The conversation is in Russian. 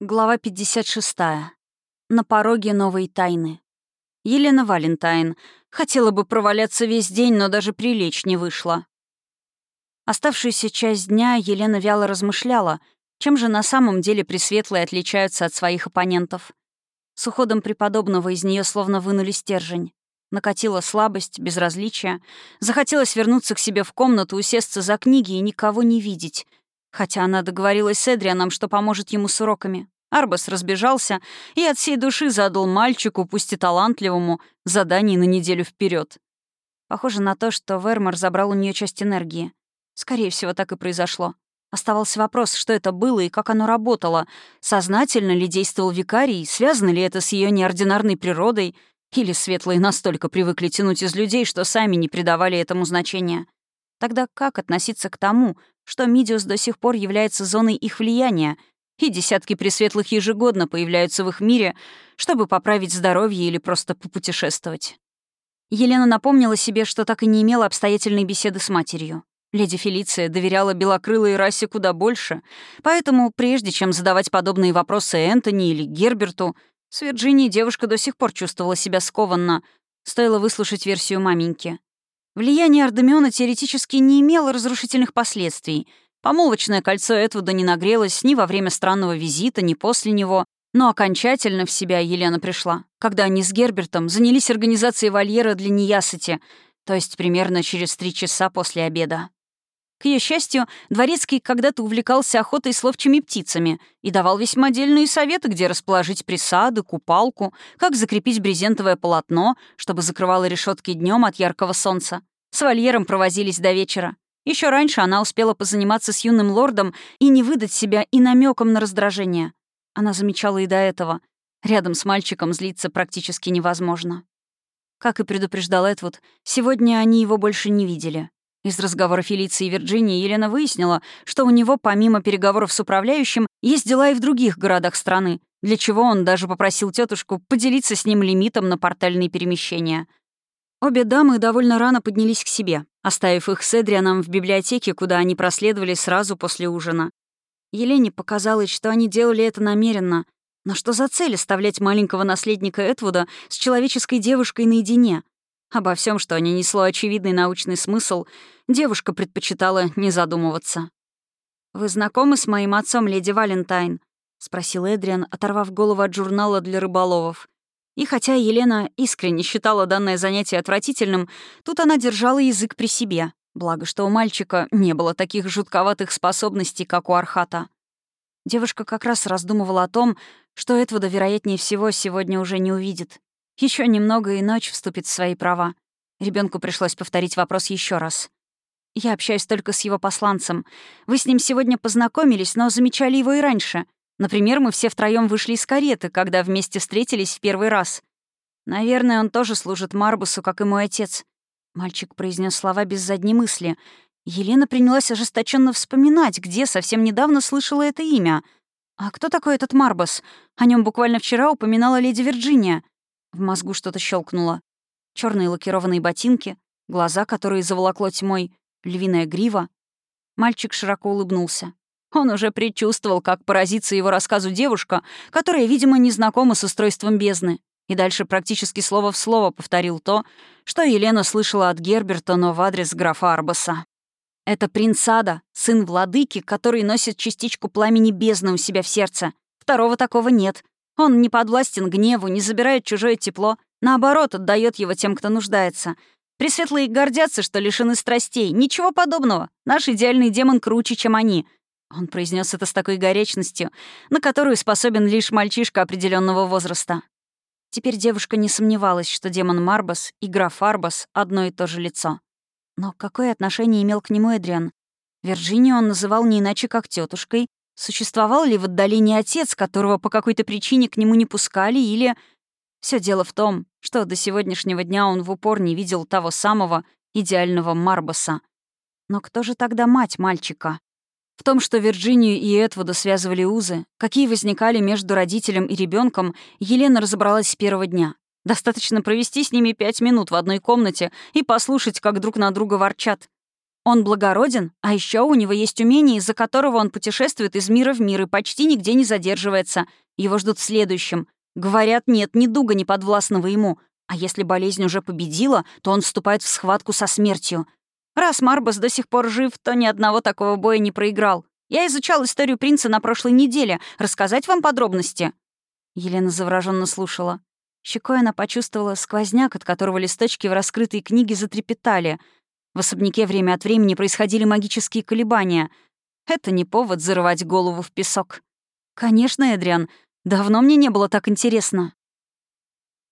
Глава 56. На пороге новой тайны. Елена Валентайн. Хотела бы проваляться весь день, но даже прилечь не вышло. Оставшуюся часть дня Елена вяло размышляла, чем же на самом деле пресветлые отличаются от своих оппонентов. С уходом преподобного из нее словно вынули стержень. Накатила слабость, безразличие. Захотелось вернуться к себе в комнату, усесться за книги и никого не видеть — Хотя она договорилась с Эдрианом, что поможет ему с уроками. Арбас разбежался и от всей души задал мальчику, пусть и талантливому, задание на неделю вперед. Похоже на то, что Вермор забрал у нее часть энергии. Скорее всего, так и произошло. Оставался вопрос, что это было и как оно работало. Сознательно ли действовал викарий, связано ли это с ее неординарной природой, или светлые настолько привыкли тянуть из людей, что сами не придавали этому значения. Тогда как относиться к тому, что Мидиус до сих пор является зоной их влияния, и десятки пресветлых ежегодно появляются в их мире, чтобы поправить здоровье или просто попутешествовать? Елена напомнила себе, что так и не имела обстоятельной беседы с матерью. Леди Фелиция доверяла белокрылой расе куда больше, поэтому, прежде чем задавать подобные вопросы Энтони или Герберту, с Вирджинией девушка до сих пор чувствовала себя скованно. Стоило выслушать версию маменьки. Влияние Ардемиона теоретически не имело разрушительных последствий. Помолвочное кольцо Этвуда не нагрелось ни во время странного визита, ни после него, но окончательно в себя Елена пришла, когда они с Гербертом занялись организацией вольера для неясыти, то есть примерно через три часа после обеда. К ее счастью, Дворецкий когда-то увлекался охотой с ловчими птицами и давал весьма отдельные советы, где расположить присады, купалку, как закрепить брезентовое полотно, чтобы закрывало решетки днем от яркого солнца. С вольером провозились до вечера. Еще раньше она успела позаниматься с юным лордом и не выдать себя и намеком на раздражение. Она замечала и до этого. Рядом с мальчиком злиться практически невозможно. Как и предупреждал Эдвуд, сегодня они его больше не видели. Из разговора Фелиции и Вирджинии Елена выяснила, что у него, помимо переговоров с управляющим, есть дела и в других городах страны, для чего он даже попросил тетушку поделиться с ним лимитом на портальные перемещения. Обе дамы довольно рано поднялись к себе, оставив их с Эдрианом в библиотеке, куда они проследовали сразу после ужина. Елене показалось, что они делали это намеренно. Но что за цель оставлять маленького наследника Этвуда с человеческой девушкой наедине? Обо всем, что не несло очевидный научный смысл, девушка предпочитала не задумываться. «Вы знакомы с моим отцом, леди Валентайн?» — спросил Эдриан, оторвав голову от журнала для рыболовов. И хотя Елена искренне считала данное занятие отвратительным, тут она держала язык при себе. Благо, что у мальчика не было таких жутковатых способностей, как у Архата. Девушка как раз раздумывала о том, что Эдвуда, вероятнее всего, сегодня уже не увидит. Еще немного, и ночь вступит в свои права. Ребенку пришлось повторить вопрос еще раз. «Я общаюсь только с его посланцем. Вы с ним сегодня познакомились, но замечали его и раньше. Например, мы все втроем вышли из кареты, когда вместе встретились в первый раз. Наверное, он тоже служит Марбусу, как и мой отец». Мальчик произнес слова без задней мысли. Елена принялась ожесточенно вспоминать, где совсем недавно слышала это имя. «А кто такой этот Марбус? О нем буквально вчера упоминала леди Вирджиния. В мозгу что-то щелкнуло. Черные лакированные ботинки, глаза, которые заволокло тьмой, львиная грива. Мальчик широко улыбнулся. Он уже предчувствовал, как поразится его рассказу девушка, которая, видимо, не знакома с устройством бездны. И дальше практически слово в слово повторил то, что Елена слышала от Герберта, но в адрес графа Арбаса. Это принц Ада, сын владыки, который носит частичку пламени бездны у себя в сердце. Второго такого нет. Он не подвластен гневу, не забирает чужое тепло, наоборот, отдает его тем, кто нуждается. Пресветлые гордятся, что лишены страстей. Ничего подобного. Наш идеальный демон круче, чем они. Он произнес это с такой горячностью, на которую способен лишь мальчишка определенного возраста. Теперь девушка не сомневалась, что демон Марбас и граф Арбас — одно и то же лицо. Но какое отношение имел к нему Эдриан? Вирджинию он называл не иначе, как тетушкой, Существовал ли в отдалении отец, которого по какой-то причине к нему не пускали, или... Все дело в том, что до сегодняшнего дня он в упор не видел того самого идеального Марбоса. Но кто же тогда мать мальчика? В том, что Вирджинию и Этвуда связывали узы, какие возникали между родителем и ребенком, Елена разобралась с первого дня. Достаточно провести с ними пять минут в одной комнате и послушать, как друг на друга ворчат. Он благороден, а еще у него есть умение, из-за которого он путешествует из мира в мир и почти нигде не задерживается. Его ждут в следующем. Говорят, нет недуга неподвластного ему. А если болезнь уже победила, то он вступает в схватку со смертью. Раз Марбас до сих пор жив, то ни одного такого боя не проиграл. Я изучал историю принца на прошлой неделе. Рассказать вам подробности?» Елена завороженно слушала. Щекой она почувствовала сквозняк, от которого листочки в раскрытой книге затрепетали — в особняке время от времени происходили магические колебания. Это не повод зарывать голову в песок. «Конечно, Эдриан, давно мне не было так интересно».